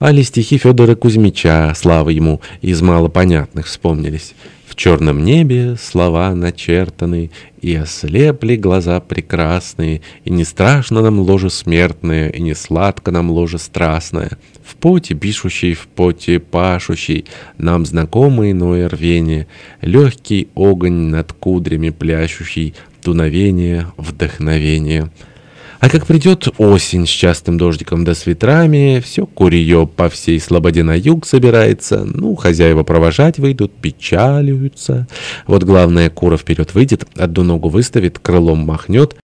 Али стихи Федора Кузьмича, слава ему, из малопонятных вспомнились. В черном небе слова начертаны, И ослепли глаза прекрасные, И не страшно нам ложе смертное, И не сладко нам ложе страстное. В поте пишущий, в поте пашущий, Нам знакомо иное рвение, Легкий огонь над кудрями плящущий, Дуновение, вдохновение — а как придет осень с частым дождиком да с ветрами, все курье по всей слободе на юг собирается, ну, хозяева провожать выйдут, печалюются. Вот главное, кура вперед выйдет, одну ногу выставит, крылом махнет,